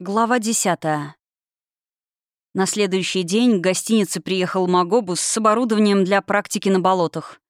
Глава 10. На следующий день к гостинице приехал Магобус с оборудованием для практики на болотах.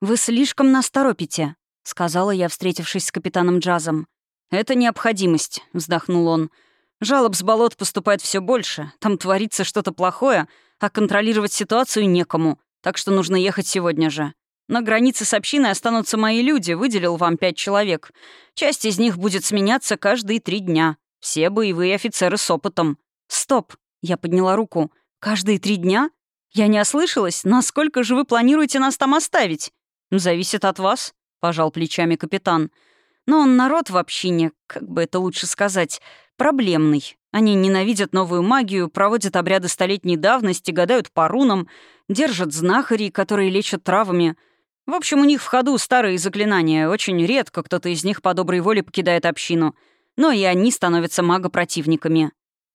«Вы слишком нас торопите», — сказала я, встретившись с капитаном Джазом. «Это необходимость», — вздохнул он. «Жалоб с болот поступает все больше. Там творится что-то плохое, а контролировать ситуацию некому, так что нужно ехать сегодня же. На границе с общиной останутся мои люди, выделил вам пять человек. Часть из них будет сменяться каждые три дня. Все боевые офицеры с опытом. Стоп! Я подняла руку. Каждые три дня? Я не ослышалась? Насколько же вы планируете нас там оставить? Зависит от вас, пожал плечами капитан. Но он народ в общине, как бы это лучше сказать, проблемный. Они ненавидят новую магию, проводят обряды столетней давности, гадают по рунам, держат знахарей, которые лечат травами. В общем, у них в ходу старые заклинания. Очень редко кто-то из них по доброй воле покидает общину — но и они становятся магопротивниками.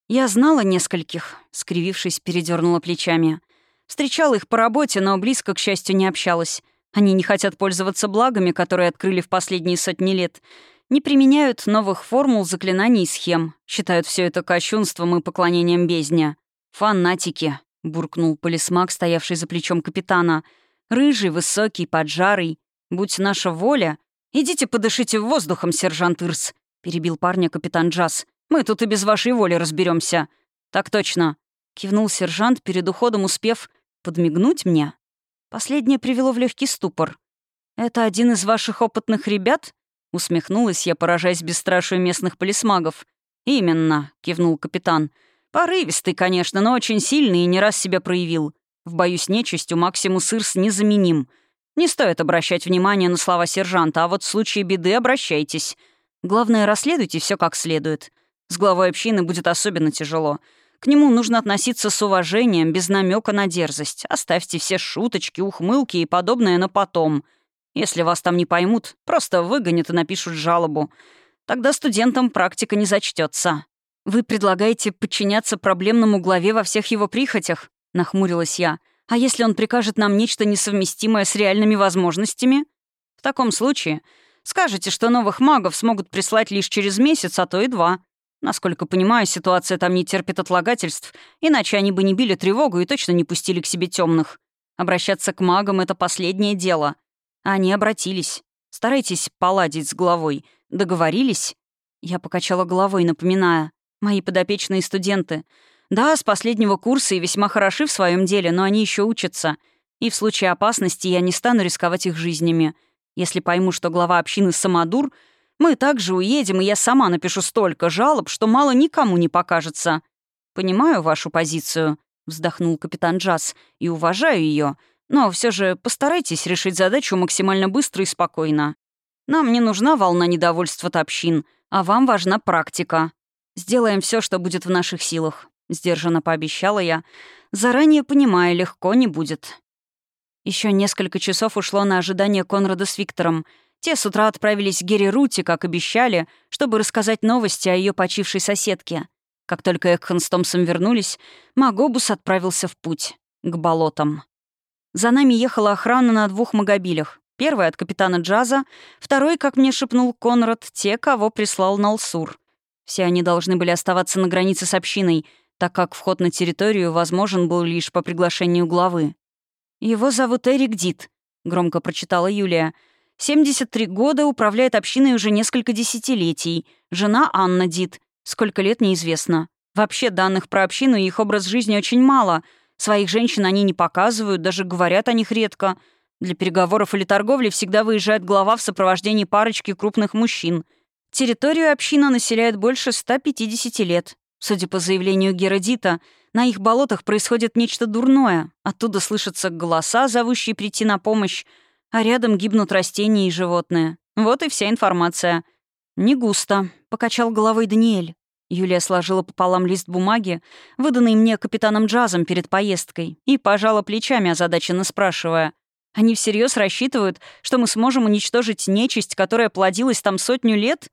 Я знала нескольких, скривившись, передернула плечами. Встречала их по работе, но близко, к счастью, не общалась. Они не хотят пользоваться благами, которые открыли в последние сотни лет. Не применяют новых формул, заклинаний и схем. Считают все это кощунством и поклонением бездня. «Фанатики», — буркнул полисмак, стоявший за плечом капитана. «Рыжий, высокий, поджарый. Будь наша воля. Идите подышите воздухом, сержант Ирс перебил парня капитан Джаз. «Мы тут и без вашей воли разберемся. «Так точно», — кивнул сержант, перед уходом успев подмигнуть мне. Последнее привело в легкий ступор. «Это один из ваших опытных ребят?» — усмехнулась я, поражаясь бесстрашию местных полисмагов. «Именно», — кивнул капитан. «Порывистый, конечно, но очень сильный и не раз себя проявил. В бою с нечистью Максимус Ирс незаменим. Не стоит обращать внимание на слова сержанта, а вот в случае беды обращайтесь. Главное, расследуйте все как следует. С главой общины будет особенно тяжело. К нему нужно относиться с уважением, без намека на дерзость. Оставьте все шуточки, ухмылки и подобное на потом. Если вас там не поймут, просто выгонят и напишут жалобу. Тогда студентам практика не зачтется. «Вы предлагаете подчиняться проблемному главе во всех его прихотях?» — нахмурилась я. «А если он прикажет нам нечто несовместимое с реальными возможностями?» «В таком случае Скажете, что новых магов смогут прислать лишь через месяц, а то и два. Насколько понимаю, ситуация там не терпит отлагательств, иначе они бы не били тревогу и точно не пустили к себе темных. Обращаться к магам — это последнее дело. Они обратились. Старайтесь поладить с головой. Договорились?» Я покачала головой, напоминая. «Мои подопечные студенты. Да, с последнего курса и весьма хороши в своем деле, но они еще учатся. И в случае опасности я не стану рисковать их жизнями. Если пойму, что глава общины самодур, мы также уедем, и я сама напишу столько жалоб, что мало никому не покажется. Понимаю вашу позицию, вздохнул капитан Джаз, и уважаю ее, но все же постарайтесь решить задачу максимально быстро и спокойно. Нам не нужна волна недовольства от общин, а вам важна практика. Сделаем все, что будет в наших силах, сдержанно пообещала я, заранее понимая, легко не будет. Еще несколько часов ушло на ожидание Конрада с Виктором. Те с утра отправились к Гере Рути, как обещали, чтобы рассказать новости о ее почившей соседке. Как только Экхан с Томсом вернулись, Магобус отправился в путь, к болотам. За нами ехала охрана на двух магобилях. Первый от капитана Джаза, второй, как мне шепнул Конрад, те, кого прислал Налсур. Все они должны были оставаться на границе с общиной, так как вход на территорию возможен был лишь по приглашению главы. «Его зовут Эрик Дит», — громко прочитала Юлия. «73 года, управляет общиной уже несколько десятилетий. Жена Анна Дит. Сколько лет, неизвестно. Вообще данных про общину и их образ жизни очень мало. Своих женщин они не показывают, даже говорят о них редко. Для переговоров или торговли всегда выезжает глава в сопровождении парочки крупных мужчин. Территорию община населяет больше 150 лет. Судя по заявлению Геродита, на их болотах происходит нечто дурное. Оттуда слышатся голоса, зовущие прийти на помощь, а рядом гибнут растения и животные. Вот и вся информация. «Не густо», — покачал головой Даниэль. Юлия сложила пополам лист бумаги, выданный мне капитаном Джазом перед поездкой, и пожала плечами, озадаченно спрашивая. «Они всерьез рассчитывают, что мы сможем уничтожить нечисть, которая плодилась там сотню лет?»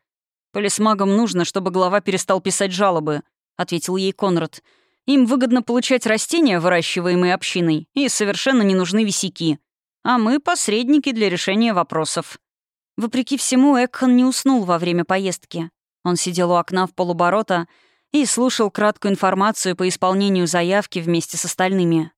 «Полисмагам нужно, чтобы глава перестал писать жалобы», — ответил ей Конрад. Им выгодно получать растения, выращиваемые общиной, и совершенно не нужны висяки. А мы — посредники для решения вопросов. Вопреки всему, Экхан не уснул во время поездки. Он сидел у окна в полуборота и слушал краткую информацию по исполнению заявки вместе с остальными.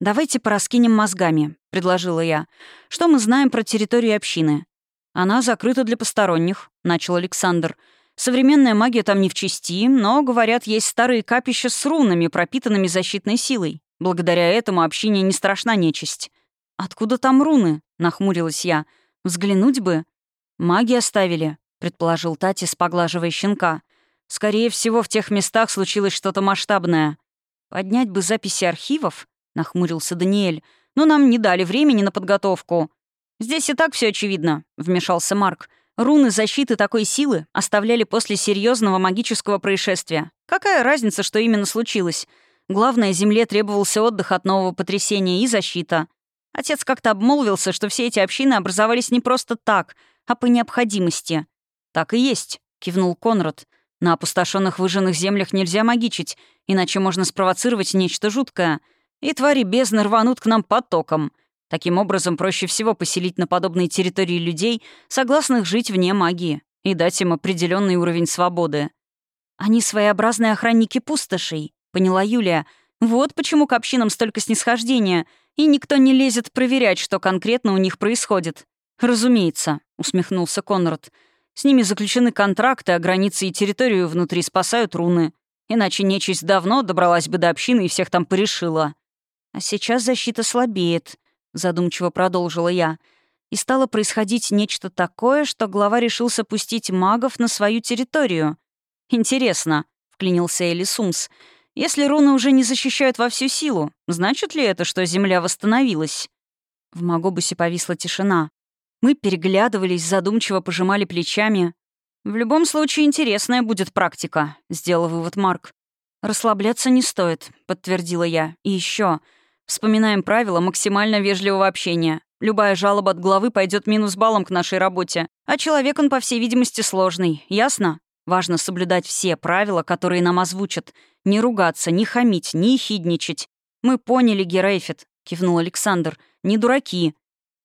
«Давайте пораскинем мозгами», — предложила я. «Что мы знаем про территорию общины?» «Она закрыта для посторонних», — начал Александр. «Современная магия там не в чести, но, говорят, есть старые капища с рунами, пропитанными защитной силой. Благодаря этому общине не страшна нечисть». «Откуда там руны?» — нахмурилась я. «Взглянуть бы». «Маги оставили», — предположил Татис, поглаживая щенка. «Скорее всего, в тех местах случилось что-то масштабное. Поднять бы записи архивов?» — нахмурился Даниэль. «Но нам не дали времени на подготовку». «Здесь и так все очевидно», — вмешался Марк. «Руны защиты такой силы оставляли после серьезного магического происшествия. Какая разница, что именно случилось? Главное, Земле требовался отдых от нового потрясения и защита. Отец как-то обмолвился, что все эти общины образовались не просто так, а по необходимости. «Так и есть», — кивнул Конрад. «На опустошенных выжженных землях нельзя магичить, иначе можно спровоцировать нечто жуткое. И твари бездны рванут к нам потоком. Таким образом, проще всего поселить на подобные территории людей, согласных жить вне магии, и дать им определенный уровень свободы». «Они своеобразные охранники пустошей», — поняла Юлия. «Вот почему к общинам столько снисхождения — и никто не лезет проверять, что конкретно у них происходит. «Разумеется», — усмехнулся Конрад. «С ними заключены контракты, а границы и территорию внутри спасают руны. Иначе нечисть давно добралась бы до общины и всех там порешила». «А сейчас защита слабеет», — задумчиво продолжила я. «И стало происходить нечто такое, что глава решился пустить магов на свою территорию». «Интересно», — вклинился Элисумс, — если руны уже не защищают во всю силу, значит ли это, что Земля восстановилась? В Магобусе повисла тишина. Мы переглядывались, задумчиво пожимали плечами. «В любом случае, интересная будет практика», — сделал вывод Марк. «Расслабляться не стоит», — подтвердила я. «И еще. Вспоминаем правила максимально вежливого общения. Любая жалоба от главы пойдет минус баллом к нашей работе. А человек он, по всей видимости, сложный. Ясно?» Важно соблюдать все правила, которые нам озвучат. Не ругаться, не хамить, не хидничать. «Мы поняли, Герейфит», — кивнул Александр. «Не дураки».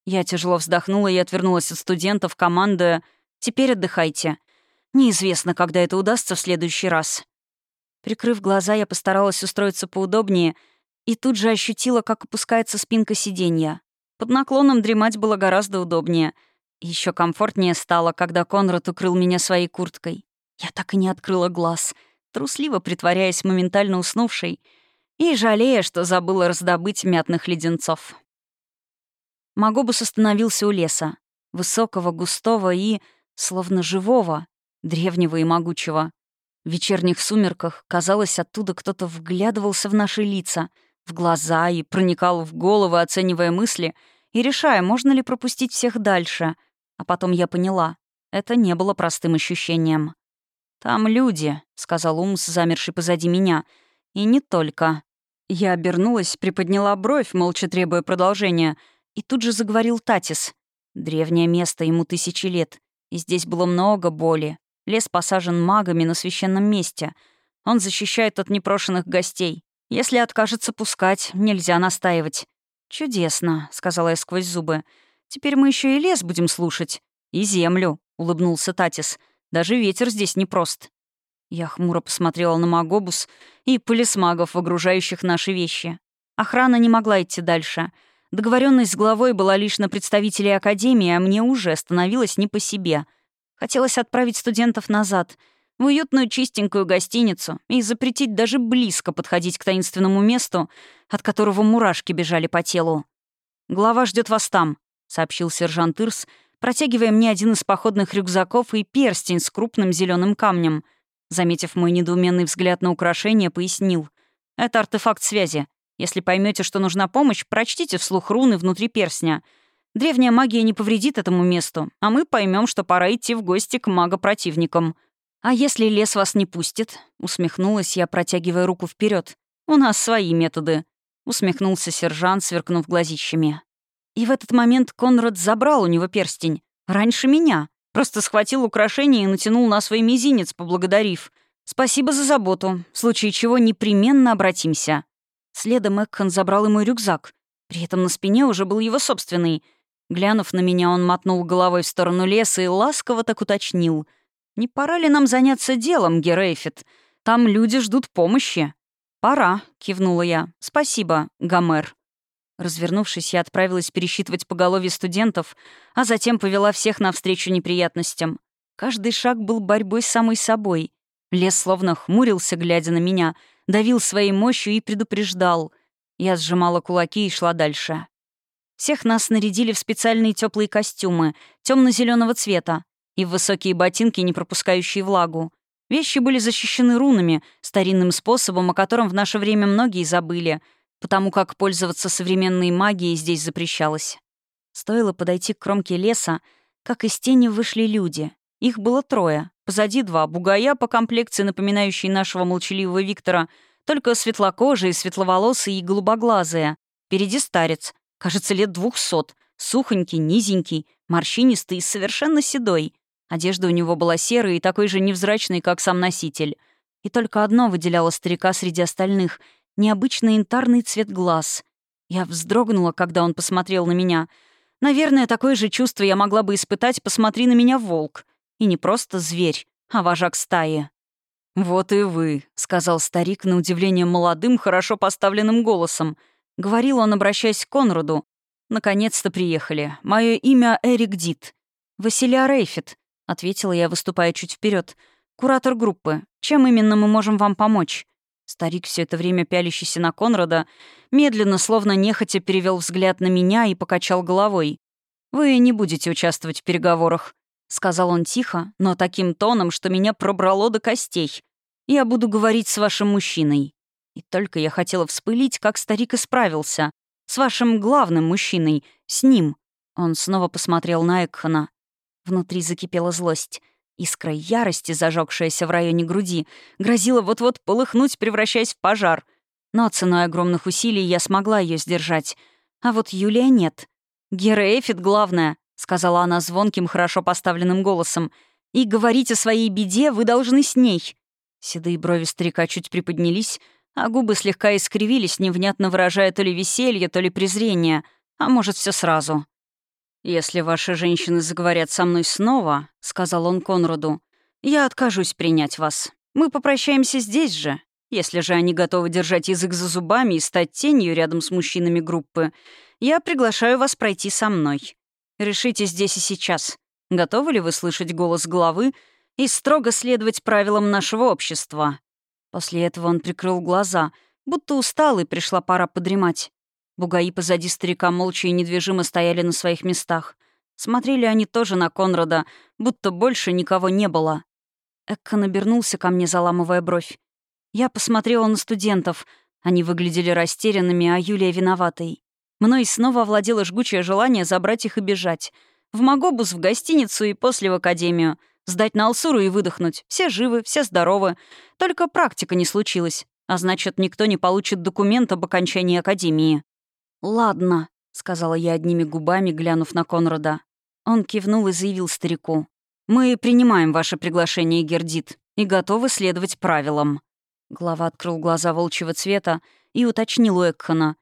Я тяжело вздохнула и отвернулась от студентов, командуя «Теперь отдыхайте». Неизвестно, когда это удастся в следующий раз. Прикрыв глаза, я постаралась устроиться поудобнее и тут же ощутила, как опускается спинка сиденья. Под наклоном дремать было гораздо удобнее. Еще комфортнее стало, когда Конрад укрыл меня своей курткой. Я так и не открыла глаз, трусливо притворяясь моментально уснувшей и жалея, что забыла раздобыть мятных леденцов. Магобус остановился у леса, высокого, густого и, словно живого, древнего и могучего. В вечерних сумерках, казалось, оттуда кто-то вглядывался в наши лица, в глаза и проникал в головы, оценивая мысли и решая, можно ли пропустить всех дальше. А потом я поняла, это не было простым ощущением. «Там люди», — сказал Умс, замерший позади меня. «И не только». Я обернулась, приподняла бровь, молча требуя продолжения, и тут же заговорил Татис. Древнее место, ему тысячи лет. И здесь было много боли. Лес посажен магами на священном месте. Он защищает от непрошенных гостей. Если откажется пускать, нельзя настаивать. «Чудесно», — сказала я сквозь зубы. «Теперь мы еще и лес будем слушать. И землю», — улыбнулся Татис. Даже ветер здесь непрост. Я хмуро посмотрела на Магобус и полисмагов, выгружающих наши вещи. Охрана не могла идти дальше. Договоренность с главой была лишь на представителей Академии, а мне уже становилось не по себе. Хотелось отправить студентов назад, в уютную чистенькую гостиницу и запретить даже близко подходить к таинственному месту, от которого мурашки бежали по телу. «Глава ждет вас там», — сообщил сержант Ирс, протягивая мне один из походных рюкзаков и перстень с крупным зеленым камнем. Заметив мой недоуменный взгляд на украшение, пояснил. «Это артефакт связи. Если поймете, что нужна помощь, прочтите вслух руны внутри перстня. Древняя магия не повредит этому месту, а мы поймем, что пора идти в гости к мага-противникам. А если лес вас не пустит?» — усмехнулась я, протягивая руку вперед. «У нас свои методы», — усмехнулся сержант, сверкнув глазищами. И в этот момент Конрад забрал у него перстень. Раньше меня. Просто схватил украшение и натянул на свой мизинец, поблагодарив. «Спасибо за заботу. В случае чего непременно обратимся». Следом Экхан забрал ему рюкзак. При этом на спине уже был его собственный. Глянув на меня, он мотнул головой в сторону леса и ласково так уточнил. «Не пора ли нам заняться делом, Герейфит? Там люди ждут помощи». «Пора», — кивнула я. «Спасибо, Гомер». Развернувшись, я отправилась пересчитывать поголовье студентов, а затем повела всех навстречу неприятностям. Каждый шаг был борьбой с самой собой. Лес словно хмурился, глядя на меня, давил своей мощью и предупреждал. Я сжимала кулаки и шла дальше. Всех нас нарядили в специальные теплые костюмы, темно-зеленого цвета, и в высокие ботинки, не пропускающие влагу. Вещи были защищены рунами, старинным способом, о котором в наше время многие забыли, потому как пользоваться современной магией здесь запрещалось. Стоило подойти к кромке леса, как из тени вышли люди. Их было трое. Позади два бугая по комплекции, напоминающие нашего молчаливого Виктора, только светлокожие, светловолосые и голубоглазые. Впереди старец, кажется, лет двухсот, сухонький, низенький, морщинистый и совершенно седой. Одежда у него была серая и такой же невзрачной, как сам носитель. И только одно выделяло старика среди остальных — необычный янтарный цвет глаз. Я вздрогнула, когда он посмотрел на меня. Наверное, такое же чувство я могла бы испытать, посмотри на меня, волк. И не просто зверь, а вожак стаи. «Вот и вы», — сказал старик на удивление молодым, хорошо поставленным голосом. Говорил он, обращаясь к Конраду. «Наконец-то приехали. Мое имя Эрик Дит. Василия Рейфит ответила я, выступая чуть вперед. «Куратор группы. Чем именно мы можем вам помочь?» Старик, все это время пялящийся на Конрада, медленно, словно нехотя, перевел взгляд на меня и покачал головой. «Вы не будете участвовать в переговорах», — сказал он тихо, но таким тоном, что меня пробрало до костей. «Я буду говорить с вашим мужчиной». И только я хотела вспылить, как старик исправился. «С вашим главным мужчиной. С ним». Он снова посмотрел на Экхана. Внутри закипела злость. Искра ярости, зажегшаяся в районе груди, грозила вот-вот полыхнуть, превращаясь в пожар. Но ценой огромных усилий я смогла ее сдержать. А вот Юлия нет. «Гера Эфит главное», — сказала она звонким, хорошо поставленным голосом. «И говорить о своей беде вы должны с ней». Седые брови старика чуть приподнялись, а губы слегка искривились, невнятно выражая то ли веселье, то ли презрение, а может, все сразу. «Если ваши женщины заговорят со мной снова», — сказал он Конраду, — «я откажусь принять вас. Мы попрощаемся здесь же. Если же они готовы держать язык за зубами и стать тенью рядом с мужчинами группы, я приглашаю вас пройти со мной. Решите здесь и сейчас, готовы ли вы слышать голос главы и строго следовать правилам нашего общества». После этого он прикрыл глаза, будто устал и пришла пора подремать. Бугаи позади старика молча и недвижимо стояли на своих местах. Смотрели они тоже на Конрада, будто больше никого не было. Экка набернулся ко мне, заламывая бровь. Я посмотрела на студентов. Они выглядели растерянными, а Юлия виноватой. Мной снова овладело жгучее желание забрать их и бежать. В Магобус, в гостиницу и после в академию. Сдать на Алсуру и выдохнуть. Все живы, все здоровы. Только практика не случилась. А значит, никто не получит документ об окончании академии. «Ладно», — сказала я одними губами, глянув на Конрада. Он кивнул и заявил старику. «Мы принимаем ваше приглашение, Гердит, и готовы следовать правилам». Глава открыл глаза волчьего цвета и уточнил у Экхана.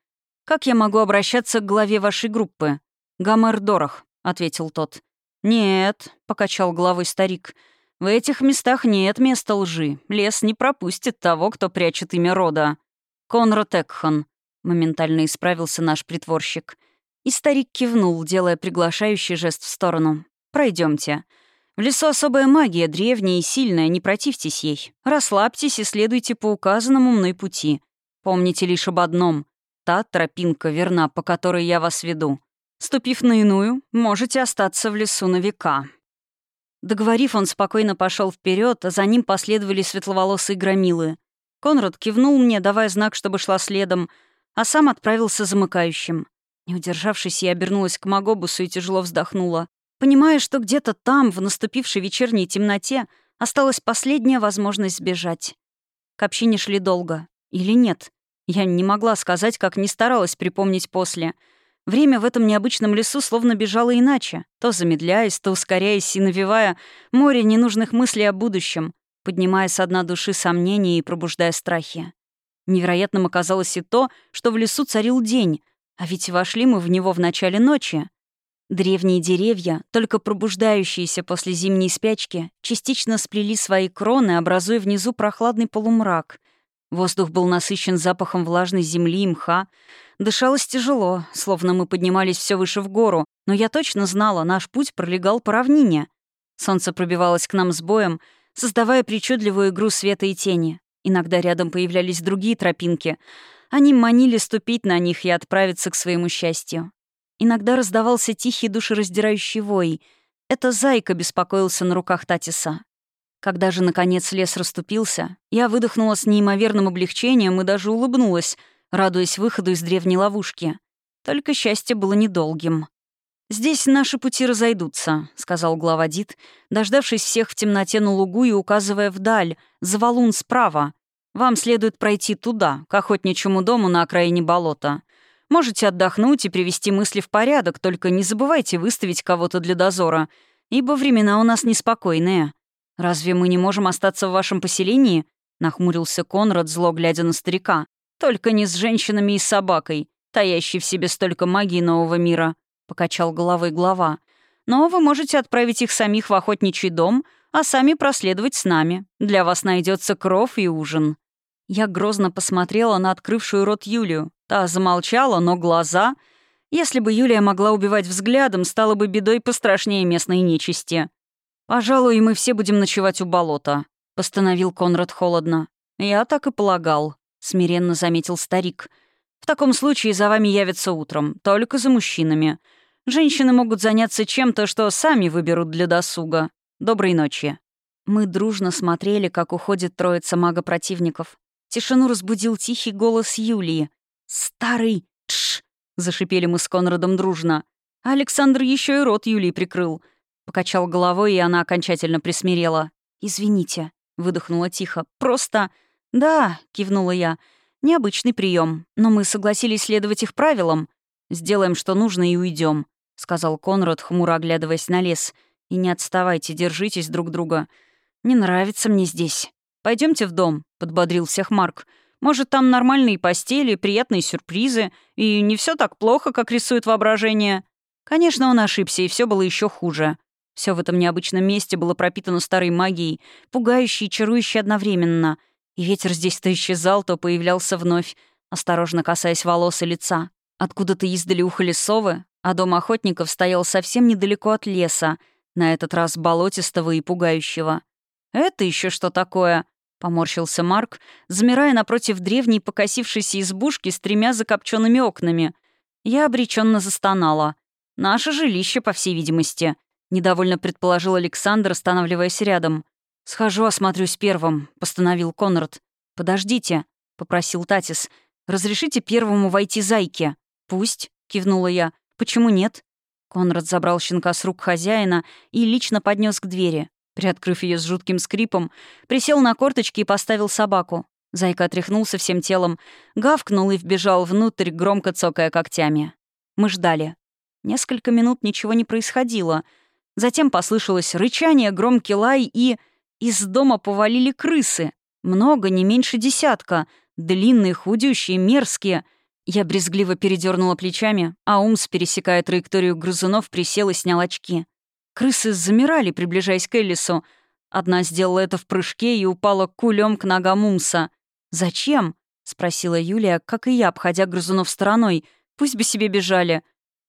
«Как я могу обращаться к главе вашей группы?» «Гомер Дорох», — ответил тот. «Нет», — покачал головой старик. «В этих местах нет места лжи. Лес не пропустит того, кто прячет имя рода. Конрад Экхан», Моментально исправился наш притворщик. И старик кивнул, делая приглашающий жест в сторону. Пройдемте. В лесу особая магия, древняя и сильная, не противьтесь ей. Расслабьтесь и следуйте по указанному мной пути. Помните лишь об одном. Та тропинка верна, по которой я вас веду. Ступив на иную, можете остаться в лесу на века». Договорив, он спокойно пошел вперед, а за ним последовали светловолосые громилы. Конрад кивнул мне, давая знак, чтобы шла следом, а сам отправился замыкающим. Не удержавшись, я обернулась к Магобусу и тяжело вздохнула, понимая, что где-то там, в наступившей вечерней темноте, осталась последняя возможность сбежать. К общине шли долго. Или нет? Я не могла сказать, как не старалась припомнить после. Время в этом необычном лесу словно бежало иначе, то замедляясь, то ускоряясь и навевая море ненужных мыслей о будущем, поднимая с дна души сомнения и пробуждая страхи. Невероятным оказалось и то, что в лесу царил день, а ведь вошли мы в него в начале ночи. Древние деревья, только пробуждающиеся после зимней спячки, частично сплели свои кроны, образуя внизу прохладный полумрак. Воздух был насыщен запахом влажной земли и мха. Дышалось тяжело, словно мы поднимались все выше в гору, но я точно знала, наш путь пролегал по равнине. Солнце пробивалось к нам с боем, создавая причудливую игру света и тени. Иногда рядом появлялись другие тропинки. Они манили ступить на них и отправиться к своему счастью. Иногда раздавался тихий душераздирающий вой. Это зайка беспокоился на руках Татиса. Когда же, наконец, лес расступился, я выдохнула с неимоверным облегчением и даже улыбнулась, радуясь выходу из древней ловушки. Только счастье было недолгим. «Здесь наши пути разойдутся», — сказал глава Дид, дождавшись всех в темноте на лугу и указывая вдаль, за валун справа. «Вам следует пройти туда, к охотничьему дому на окраине болота. Можете отдохнуть и привести мысли в порядок, только не забывайте выставить кого-то для дозора, ибо времена у нас неспокойные. Разве мы не можем остаться в вашем поселении?» — нахмурился Конрад, зло глядя на старика. «Только не с женщинами и собакой, таящей в себе столько магии нового мира», — покачал головой глава. «Но вы можете отправить их самих в охотничий дом, а сами проследовать с нами. Для вас найдется кров и ужин». Я грозно посмотрела на открывшую рот Юлию. Та замолчала, но глаза... Если бы Юлия могла убивать взглядом, стало бы бедой пострашнее местной нечисти. «Пожалуй, мы все будем ночевать у болота», — постановил Конрад холодно. «Я так и полагал», — смиренно заметил старик. «В таком случае за вами явятся утром, только за мужчинами. Женщины могут заняться чем-то, что сами выберут для досуга. Доброй ночи». Мы дружно смотрели, как уходит троица мага-противников. Тишину разбудил тихий голос Юлии. «Старый! Тш!» — зашипели мы с Конрадом дружно. Александр еще и рот Юлии прикрыл. Покачал головой, и она окончательно присмирела. «Извините», — выдохнула тихо. «Просто...» «Да», — кивнула я. «Необычный прием, но мы согласились следовать их правилам. Сделаем, что нужно, и уйдем, сказал Конрад, хмуро оглядываясь на лес. «И не отставайте, держитесь друг друга. Не нравится мне здесь. Пойдемте в дом», — подбодрил всех Марк. Может, там нормальные постели, приятные сюрпризы, и не все так плохо, как рисует воображение. Конечно, он ошибся, и все было еще хуже. Все в этом необычном месте было пропитано старой магией, пугающей и чарующей одновременно. И ветер здесь то исчезал, то появлялся вновь, осторожно касаясь волос и лица. Откуда-то издали ухали совы, а дом охотников стоял совсем недалеко от леса, на этот раз болотистого и пугающего. «Это еще что такое?» — поморщился Марк, замирая напротив древней покосившейся избушки с тремя закопченными окнами. Я обреченно застонала. «Наше жилище, по всей видимости», — недовольно предположил Александр, останавливаясь рядом. «Схожу, осмотрюсь первым», — постановил Конрад. «Подождите», — попросил Татис. «Разрешите первому войти зайке?» «Пусть», — кивнула я. «Почему нет?» Конрад забрал щенка с рук хозяина и лично поднес к двери. Приоткрыв ее с жутким скрипом, присел на корточки и поставил собаку. Зайка отряхнулся всем телом, гавкнул и вбежал внутрь, громко цокая когтями. Мы ждали. Несколько минут ничего не происходило. Затем послышалось рычание, громкий лай, и... Из дома повалили крысы. Много, не меньше десятка. Длинные, худющие, мерзкие. Я брезгливо передернула плечами, а Умс, пересекая траекторию грызунов, присел и снял очки. Крысы замирали, приближаясь к Эллису. Одна сделала это в прыжке и упала кулем к ногам Умса. «Зачем?» — спросила Юлия, как и я, обходя грызунов стороной. «Пусть бы себе бежали».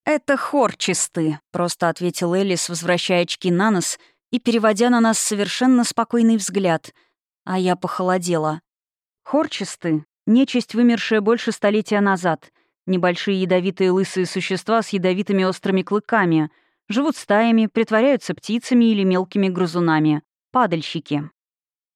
«Это хорчисты», — просто ответил Эллис, возвращая очки на нос и переводя на нас совершенно спокойный взгляд. А я похолодела. Хорчисты — нечисть, вымершая больше столетия назад. Небольшие ядовитые лысые существа с ядовитыми острыми клыками — Живут стаями, притворяются птицами или мелкими грызунами. Падальщики.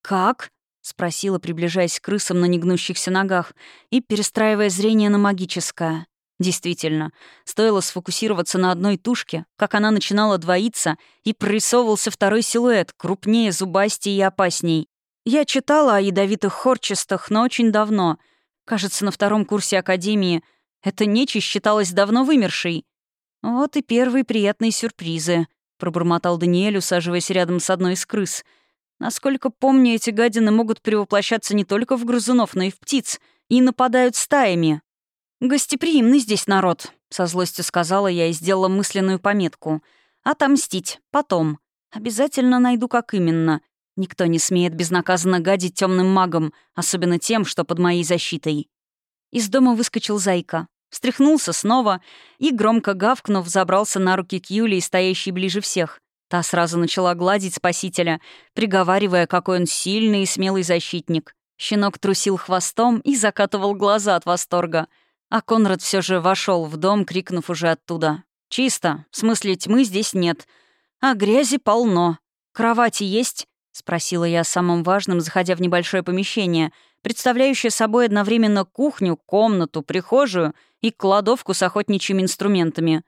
«Как?» — спросила, приближаясь к крысам на негнущихся ногах и перестраивая зрение на магическое. Действительно, стоило сфокусироваться на одной тушке, как она начинала двоиться, и прорисовывался второй силуэт, крупнее, зубастей и опасней. Я читала о ядовитых хорчестах, но очень давно. Кажется, на втором курсе Академии. Эта нечисть считалась давно вымершей. «Вот и первые приятные сюрпризы», — пробормотал Даниэль, усаживаясь рядом с одной из крыс. «Насколько помню, эти гадины могут перевоплощаться не только в грызунов, но и в птиц, и нападают стаями». «Гостеприимный здесь народ», — со злостью сказала я и сделала мысленную пометку. «Отомстить. Потом. Обязательно найду, как именно. Никто не смеет безнаказанно гадить темным магам, особенно тем, что под моей защитой». Из дома выскочил Зайка. Встряхнулся снова и, громко гавкнув, забрался на руки к Юлии, стоящей ближе всех. Та сразу начала гладить спасителя, приговаривая, какой он сильный и смелый защитник. Щенок трусил хвостом и закатывал глаза от восторга — а Конрад все же вошел в дом, крикнув уже оттуда. «Чисто. В смысле, тьмы здесь нет. А грязи полно. Кровати есть?» — спросила я самым важным, заходя в небольшое помещение, представляющее собой одновременно кухню, комнату, прихожую и кладовку с охотничьими инструментами.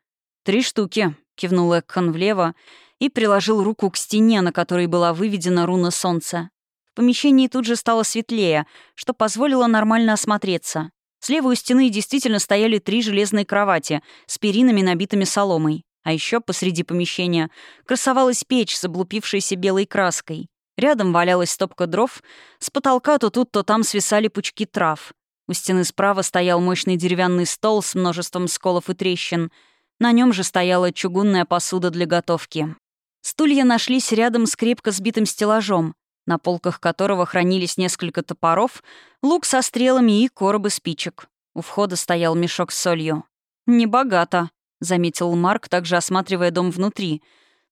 «Три штуки», — кивнул Экхан влево и приложил руку к стене, на которой была выведена руна солнца. В помещении тут же стало светлее, что позволило нормально осмотреться. Слева у стены действительно стояли три железные кровати с перинами, набитыми соломой. А еще посреди помещения красовалась печь с облупившейся белой краской. Рядом валялась стопка дров, с потолка то тут, то там свисали пучки трав. У стены справа стоял мощный деревянный стол с множеством сколов и трещин. На нем же стояла чугунная посуда для готовки. Стулья нашлись рядом с крепко сбитым стеллажом на полках которого хранились несколько топоров, лук со стрелами и коробы спичек. У входа стоял мешок с солью. «Небогато», — заметил Марк, также осматривая дом внутри.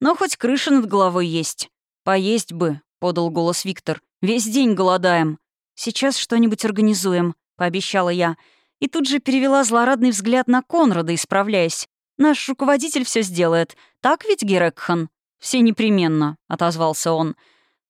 «Но хоть крыша над головой есть. Поесть бы», — подал голос Виктор. «Весь день голодаем». «Сейчас что-нибудь организуем», — пообещала я. И тут же перевела злорадный взгляд на Конрада, исправляясь. «Наш руководитель все сделает. Так ведь, Герекхан?» «Все непременно», — отозвался он.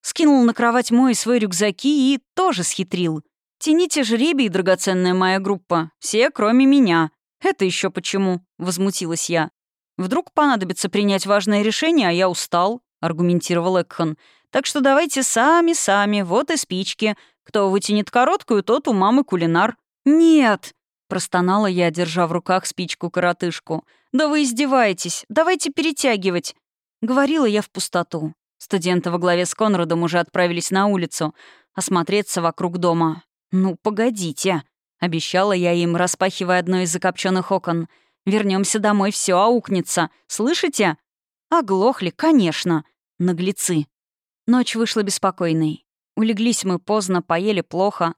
Скинул на кровать мой свой рюкзаки и тоже схитрил. «Тяните жребий, драгоценная моя группа. Все, кроме меня. Это еще почему?» — возмутилась я. «Вдруг понадобится принять важное решение, а я устал», — аргументировал Экхан. «Так что давайте сами-сами, вот и спички. Кто вытянет короткую, тот у мамы кулинар». «Нет!» — простонала я, держа в руках спичку-коротышку. «Да вы издеваетесь. Давайте перетягивать». Говорила я в пустоту. Студенты во главе с Конрадом уже отправились на улицу, осмотреться вокруг дома. «Ну, погодите», — обещала я им, распахивая одно из закопченных окон. Вернемся домой, все аукнется. Слышите?» Оглохли, конечно. Наглецы. Ночь вышла беспокойной. Улеглись мы поздно, поели плохо.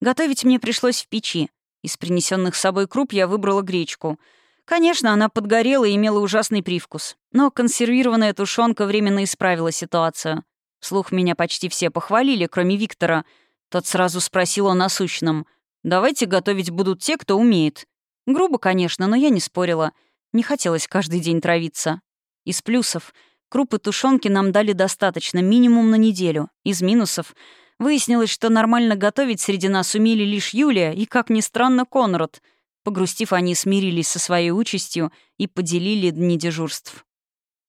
Готовить мне пришлось в печи. Из принесенных с собой круп я выбрала гречку — Конечно, она подгорела и имела ужасный привкус. Но консервированная тушенка временно исправила ситуацию. Вслух меня почти все похвалили, кроме Виктора. Тот сразу спросил о насущном. «Давайте готовить будут те, кто умеет». Грубо, конечно, но я не спорила. Не хотелось каждый день травиться. Из плюсов крупы тушенки нам дали достаточно, минимум на неделю. Из минусов выяснилось, что нормально готовить среди нас умели лишь Юлия и, как ни странно, Конрад — Погрустив, они смирились со своей участью и поделили дни дежурств.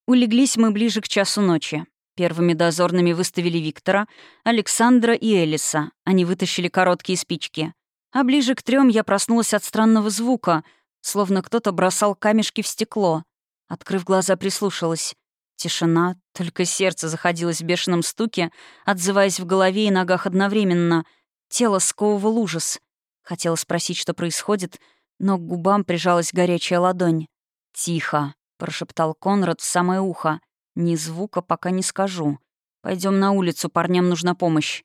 Улеглись мы ближе к часу ночи. Первыми дозорными выставили Виктора, Александра и Элиса. Они вытащили короткие спички. А ближе к трем я проснулась от странного звука, словно кто-то бросал камешки в стекло. Открыв глаза, прислушалась. Тишина, только сердце заходилось в бешеном стуке, отзываясь в голове и ногах одновременно. Тело сковывал ужас. Хотела спросить, что происходит — но к губам прижалась горячая ладонь. «Тихо», — прошептал Конрад в самое ухо. «Ни звука пока не скажу. Пойдем на улицу, парням нужна помощь».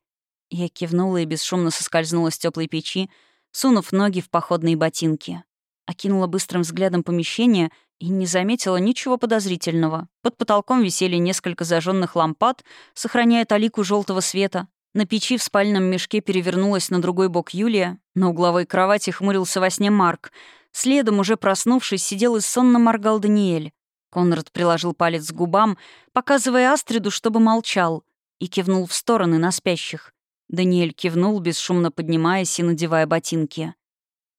Я кивнула и бесшумно соскользнула с теплой печи, сунув ноги в походные ботинки. Окинула быстрым взглядом помещение и не заметила ничего подозрительного. Под потолком висели несколько зажженных лампад, сохраняя талику желтого света. На печи в спальном мешке перевернулась на другой бок Юлия, на угловой кровати хмурился во сне Марк. Следом, уже проснувшись, сидел и сонно моргал Даниэль. Конрад приложил палец к губам, показывая Астриду, чтобы молчал, и кивнул в стороны на спящих. Даниэль кивнул, бесшумно поднимаясь и надевая ботинки.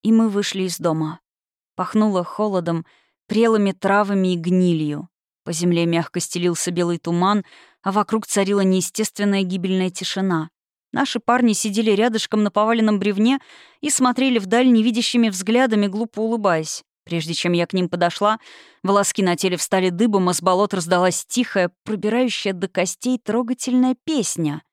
И мы вышли из дома. Пахнуло холодом, прелыми травами и гнилью. По земле мягко стелился белый туман, а вокруг царила неестественная гибельная тишина. Наши парни сидели рядышком на поваленном бревне и смотрели вдаль невидящими взглядами, глупо улыбаясь. Прежде чем я к ним подошла, волоски на теле встали дыбом, а с болот раздалась тихая, пробирающая до костей трогательная песня.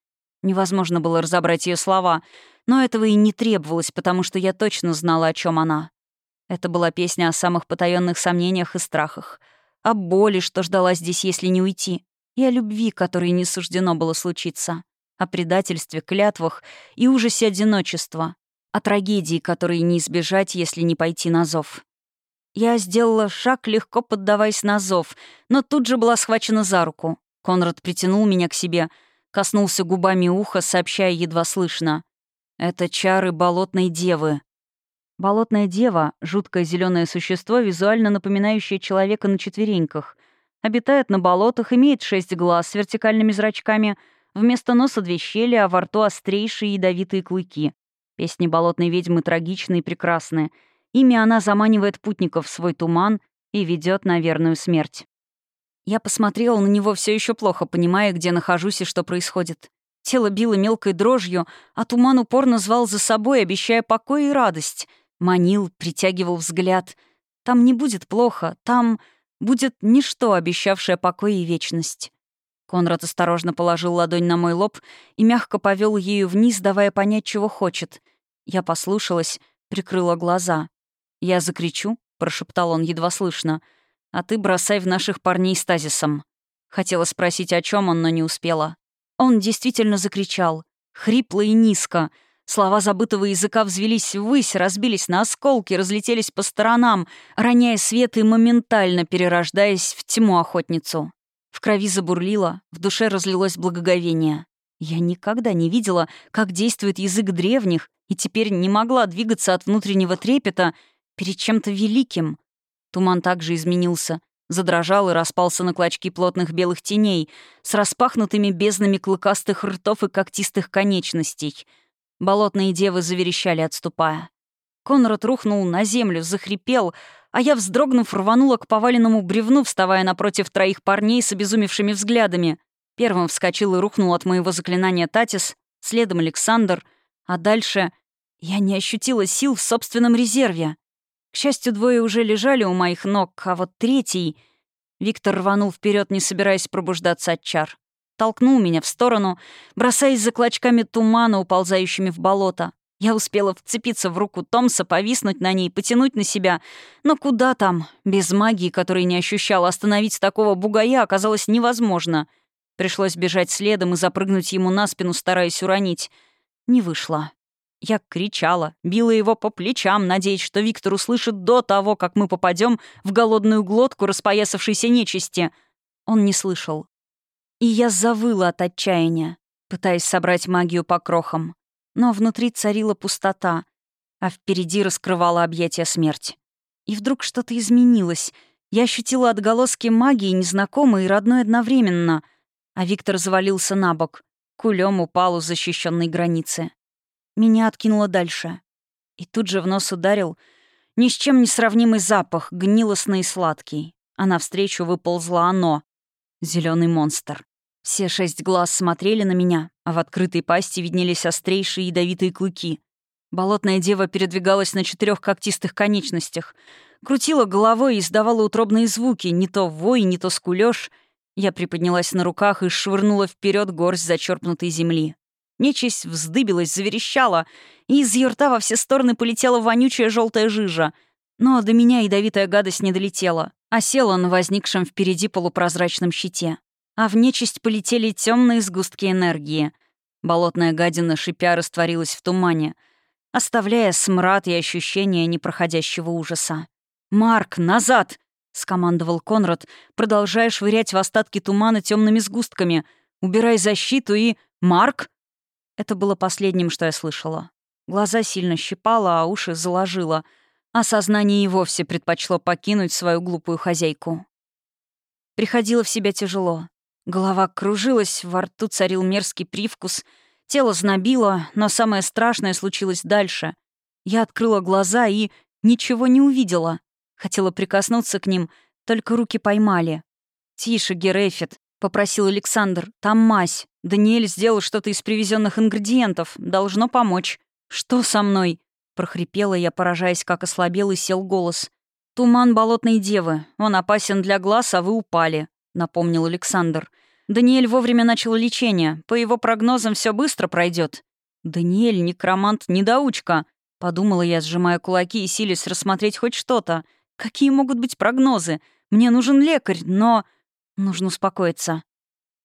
Невозможно было разобрать ее слова, но этого и не требовалось, потому что я точно знала, о чем она. Это была песня о самых потаенных сомнениях и страхах. О боли, что ждала здесь, если не уйти. И о любви, которой не суждено было случиться. О предательстве, клятвах и ужасе одиночества. О трагедии, которой не избежать, если не пойти на зов. Я сделала шаг, легко поддаваясь на зов, но тут же была схвачена за руку. Конрад притянул меня к себе, коснулся губами уха, сообщая едва слышно. «Это чары болотной девы». Болотная дева — жуткое зеленое существо, визуально напоминающее человека на четвереньках. Обитает на болотах, имеет шесть глаз с вертикальными зрачками, вместо носа две щели, а во рту острейшие ядовитые клыки. Песни болотной ведьмы трагичны и прекрасны — Ими она заманивает путников в свой туман и ведет на верную смерть. Я посмотрела на него все еще плохо, понимая, где нахожусь и что происходит. Тело било мелкой дрожью, а туман упорно звал за собой, обещая покой и радость. Манил, притягивал взгляд. Там не будет плохо, там будет ничто, обещавшее покой и вечность. Конрад осторожно положил ладонь на мой лоб и мягко повел ею вниз, давая понять, чего хочет. Я послушалась, прикрыла глаза. «Я закричу», — прошептал он едва слышно, «а ты бросай в наших парней стазисом». Хотела спросить, о чем он, но не успела. Он действительно закричал. Хрипло и низко. Слова забытого языка взвелись ввысь, разбились на осколки, разлетелись по сторонам, роняя свет и моментально перерождаясь в тьму охотницу. В крови забурлило, в душе разлилось благоговение. Я никогда не видела, как действует язык древних, и теперь не могла двигаться от внутреннего трепета перед чем-то великим. Туман также изменился, задрожал и распался на клочки плотных белых теней с распахнутыми безднами клыкастых ртов и когтистых конечностей. Болотные девы заверещали, отступая. Конрад рухнул на землю, захрипел, а я, вздрогнув, рванула к поваленному бревну, вставая напротив троих парней с обезумевшими взглядами. Первым вскочил и рухнул от моего заклинания Татис, следом Александр, а дальше я не ощутила сил в собственном резерве. К счастью, двое уже лежали у моих ног, а вот третий... Виктор рванул вперед, не собираясь пробуждаться от чар. Толкнул меня в сторону, бросаясь за клочками тумана, уползающими в болото. Я успела вцепиться в руку Томса, повиснуть на ней, потянуть на себя. Но куда там? Без магии, которой не ощущала, остановить такого бугая оказалось невозможно. Пришлось бежать следом и запрыгнуть ему на спину, стараясь уронить. Не вышло. Я кричала, била его по плечам, надеясь, что Виктор услышит до того, как мы попадем в голодную глотку распоясавшейся нечисти. Он не слышал. И я завыла от отчаяния, пытаясь собрать магию по крохам. Но внутри царила пустота, а впереди раскрывала объятия смерть. И вдруг что-то изменилось. Я ощутила отголоски магии, незнакомой и родной одновременно. А Виктор завалился на бок. Кулем упал у защищенной границы. Меня откинуло дальше. И тут же в нос ударил ни с чем не сравнимый запах, гнилостный и сладкий. А навстречу выползло оно — зеленый монстр. Все шесть глаз смотрели на меня, а в открытой пасти виднелись острейшие ядовитые клыки. Болотная дева передвигалась на четырех когтистых конечностях, крутила головой и издавала утробные звуки, не то вой, не то скулёж. Я приподнялась на руках и швырнула вперед горсть зачерпнутой земли. Нечисть вздыбилась, заверещала, и из ее рта во все стороны полетела вонючая желтая жижа. Но до меня ядовитая гадость не долетела, а села на возникшем впереди полупрозрачном щите. А в нечисть полетели темные сгустки энергии. Болотная гадина шипя растворилась в тумане, оставляя смрад и ощущение непроходящего ужаса. «Марк, назад!» — скомандовал Конрад, продолжая швырять в остатки тумана темными сгустками. «Убирай защиту и... Марк!» Это было последним, что я слышала. Глаза сильно щипало, а уши заложило, а сознание и вовсе предпочло покинуть свою глупую хозяйку. Приходило в себя тяжело. Голова кружилась, во рту царил мерзкий привкус, тело знобило, но самое страшное случилось дальше. Я открыла глаза и ничего не увидела. Хотела прикоснуться к ним, только руки поймали. «Тише, Герефит», — попросил Александр, — «там мазь». Даниэль сделал что-то из привезенных ингредиентов. Должно помочь. Что со мной? прохрипела я, поражаясь, как ослабел и сел голос. «Туман болотной девы. Он опасен для глаз, а вы упали», — напомнил Александр. «Даниэль вовремя начал лечение. По его прогнозам все быстро пройдет. «Даниэль — некромант-недоучка», — Подумала я, сжимая кулаки и силясь рассмотреть хоть что-то. Какие могут быть прогнозы? Мне нужен лекарь, но... Нужно успокоиться.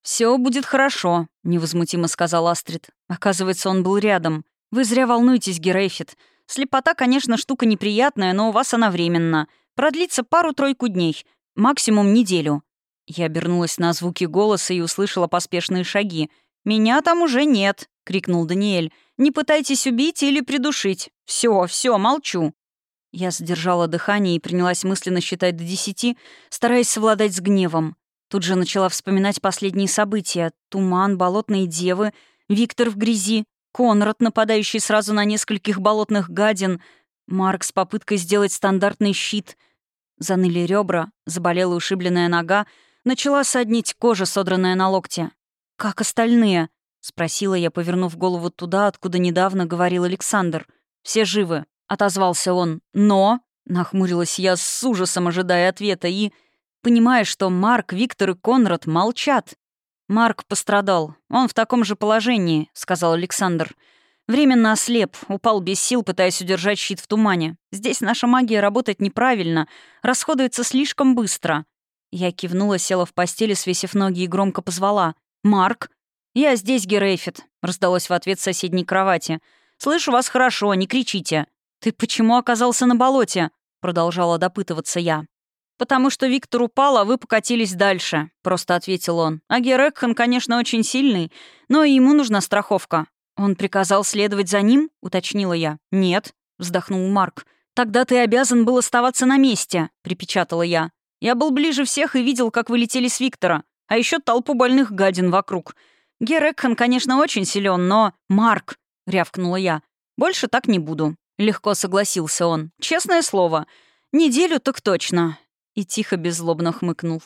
Все будет хорошо», — невозмутимо сказал Астрид. Оказывается, он был рядом. «Вы зря волнуетесь, Герейфит. Слепота, конечно, штука неприятная, но у вас она временна. Продлится пару-тройку дней, максимум неделю». Я обернулась на звуки голоса и услышала поспешные шаги. «Меня там уже нет», — крикнул Даниэль. «Не пытайтесь убить или придушить. Все, все, молчу». Я задержала дыхание и принялась мысленно считать до десяти, стараясь совладать с гневом. Тут же начала вспоминать последние события. Туман, болотные девы, Виктор в грязи, Конрад, нападающий сразу на нескольких болотных гадин, Марк с попыткой сделать стандартный щит. Заныли ребра, заболела ушибленная нога, начала соднить кожа, содранная на локте. «Как остальные?» — спросила я, повернув голову туда, откуда недавно говорил Александр. «Все живы», — отозвался он. «Но...» — нахмурилась я с ужасом, ожидая ответа, и понимая, что Марк, Виктор и Конрад молчат. «Марк пострадал. Он в таком же положении», — сказал Александр. «Временно ослеп, упал без сил, пытаясь удержать щит в тумане. Здесь наша магия работает неправильно, расходуется слишком быстро». Я кивнула, села в постели, свесив ноги и громко позвала. «Марк?» «Я здесь, Герейфит», — раздалось в ответ с соседней кровати. «Слышу вас хорошо, не кричите». «Ты почему оказался на болоте?» — продолжала допытываться я. «Потому что Виктор упал, а вы покатились дальше», — просто ответил он. «А Герекхан, конечно, очень сильный, но и ему нужна страховка». «Он приказал следовать за ним?» — уточнила я. «Нет», — вздохнул Марк. «Тогда ты обязан был оставаться на месте», — припечатала я. «Я был ближе всех и видел, как вы летели с Виктора. А еще толпу больных гадин вокруг. Герекхан, конечно, очень силен, но... Марк!» — рявкнула я. «Больше так не буду». Легко согласился он. «Честное слово. Неделю так точно и тихо беззлобно хмыкнул.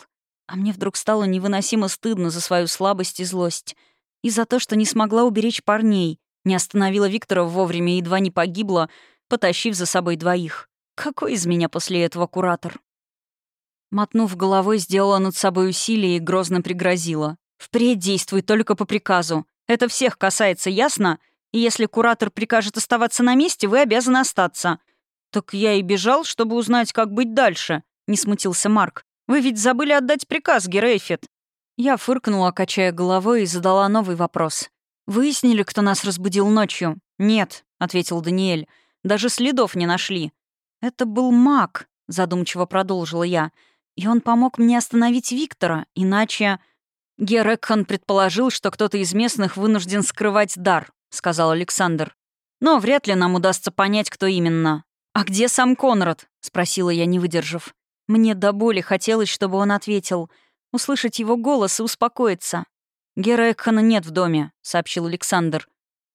А мне вдруг стало невыносимо стыдно за свою слабость и злость. И за то, что не смогла уберечь парней, не остановила Виктора вовремя и едва не погибла, потащив за собой двоих. Какой из меня после этого куратор? Мотнув головой, сделала над собой усилие и грозно пригрозила. «Впредь действуй только по приказу. Это всех касается, ясно? И если куратор прикажет оставаться на месте, вы обязаны остаться». «Так я и бежал, чтобы узнать, как быть дальше», не смутился Марк. «Вы ведь забыли отдать приказ, Герейфит». Я фыркнула, качая головой, и задала новый вопрос. «Выяснили, кто нас разбудил ночью?» «Нет», — ответил Даниэль. «Даже следов не нашли». «Это был маг», — задумчиво продолжила я. «И он помог мне остановить Виктора, иначе...» Герекхан предположил, что кто-то из местных вынужден скрывать дар», — сказал Александр. «Но вряд ли нам удастся понять, кто именно». «А где сам Конрад?» — спросила я, не выдержав. Мне до боли хотелось, чтобы он ответил. Услышать его голос и успокоиться. «Гера Экхана нет в доме», — сообщил Александр.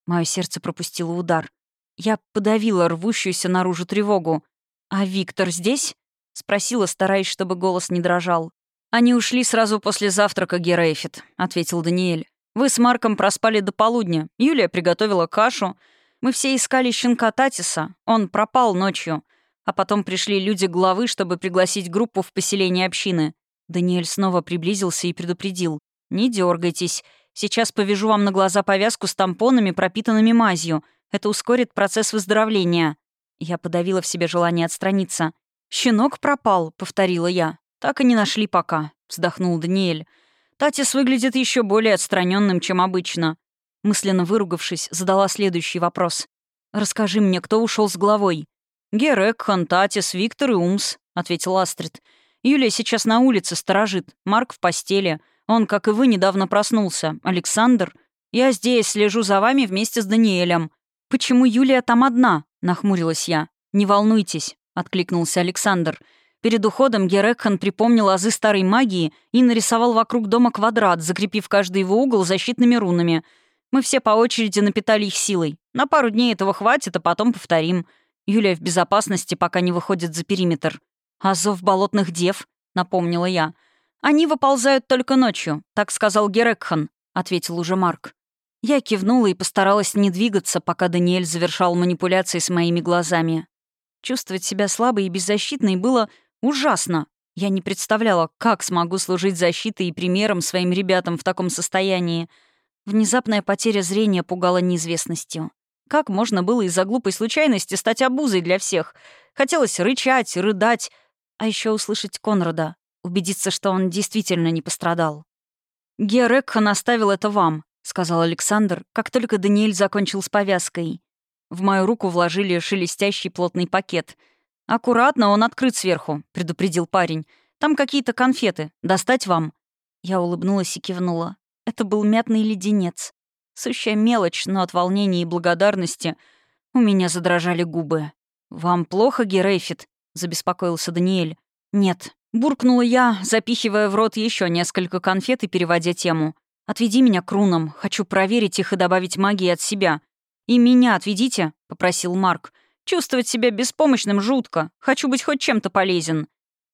Мое сердце пропустило удар. Я подавила рвущуюся наружу тревогу. «А Виктор здесь?» — спросила, стараясь, чтобы голос не дрожал. «Они ушли сразу после завтрака, Гера Эфит», — ответил Даниэль. «Вы с Марком проспали до полудня. Юлия приготовила кашу. Мы все искали щенка Татиса. Он пропал ночью. А потом пришли люди главы, чтобы пригласить группу в поселение общины. Даниэль снова приблизился и предупредил. «Не дергайтесь. Сейчас повяжу вам на глаза повязку с тампонами, пропитанными мазью. Это ускорит процесс выздоровления». Я подавила в себе желание отстраниться. «Щенок пропал», — повторила я. «Так и не нашли пока», — вздохнул Даниэль. «Татис выглядит еще более отстраненным, чем обычно». Мысленно выругавшись, задала следующий вопрос. «Расскажи мне, кто ушел с главой?» «Герек, Хантатис, Виктор и Умс», — ответил Астрид. «Юлия сейчас на улице сторожит, Марк в постели. Он, как и вы, недавно проснулся. Александр, я здесь слежу за вами вместе с Даниэлем». «Почему Юлия там одна?» — нахмурилась я. «Не волнуйтесь», — откликнулся Александр. Перед уходом Герекхан припомнил азы старой магии и нарисовал вокруг дома квадрат, закрепив каждый его угол защитными рунами. Мы все по очереди напитали их силой. На пару дней этого хватит, а потом повторим. Юлия в безопасности, пока не выходит за периметр. «Азов болотных дев», — напомнила я. «Они выползают только ночью», — так сказал Герекхан, — ответил уже Марк. Я кивнула и постаралась не двигаться, пока Даниэль завершал манипуляции с моими глазами. Чувствовать себя слабой и беззащитной было ужасно. Я не представляла, как смогу служить защитой и примером своим ребятам в таком состоянии. Внезапная потеря зрения пугала неизвестностью. Как можно было из-за глупой случайности стать обузой для всех? Хотелось рычать, рыдать, а еще услышать Конрада, убедиться, что он действительно не пострадал. «Герекха наставил это вам», — сказал Александр, как только Даниэль закончил с повязкой. В мою руку вложили шелестящий плотный пакет. «Аккуратно, он открыт сверху», — предупредил парень. «Там какие-то конфеты. Достать вам?» Я улыбнулась и кивнула. Это был мятный леденец. Сущая мелочь, но от волнения и благодарности у меня задрожали губы. «Вам плохо, Герейфит?» — забеспокоился Даниэль. «Нет». Буркнула я, запихивая в рот еще несколько конфет и переводя тему. «Отведи меня к рунам. Хочу проверить их и добавить магии от себя. «И меня отведите», — попросил Марк. «Чувствовать себя беспомощным жутко. Хочу быть хоть чем-то полезен».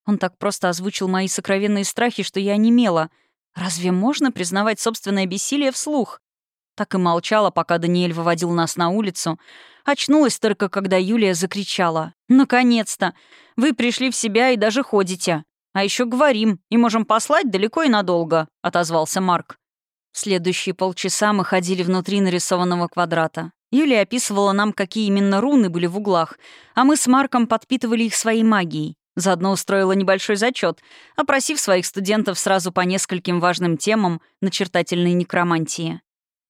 Он так просто озвучил мои сокровенные страхи, что я немела. Разве можно признавать собственное бессилие вслух? Так и молчала, пока Даниэль выводил нас на улицу. Очнулась только, когда Юлия закричала. «Наконец-то! Вы пришли в себя и даже ходите. А еще говорим, и можем послать далеко и надолго», — отозвался Марк. Следующие полчаса мы ходили внутри нарисованного квадрата. Юлия описывала нам, какие именно руны были в углах, а мы с Марком подпитывали их своей магией. Заодно устроила небольшой зачет, опросив своих студентов сразу по нескольким важным темам начертательной некромантии.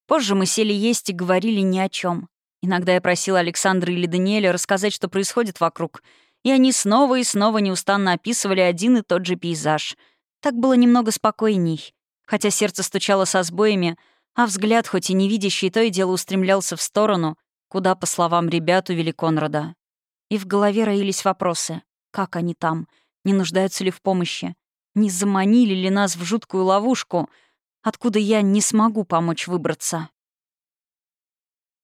Позже мы сели есть и говорили ни о чем. Иногда я просила Александра или Даниэля рассказать, что происходит вокруг, и они снова и снова неустанно описывали один и тот же пейзаж. Так было немного спокойней, хотя сердце стучало со сбоями, а взгляд, хоть и невидящий, то и дело устремлялся в сторону, куда, по словам ребят, увели Конрада. И в голове роились вопросы. Как они там? Не нуждаются ли в помощи? Не заманили ли нас в жуткую ловушку, откуда я не смогу помочь выбраться?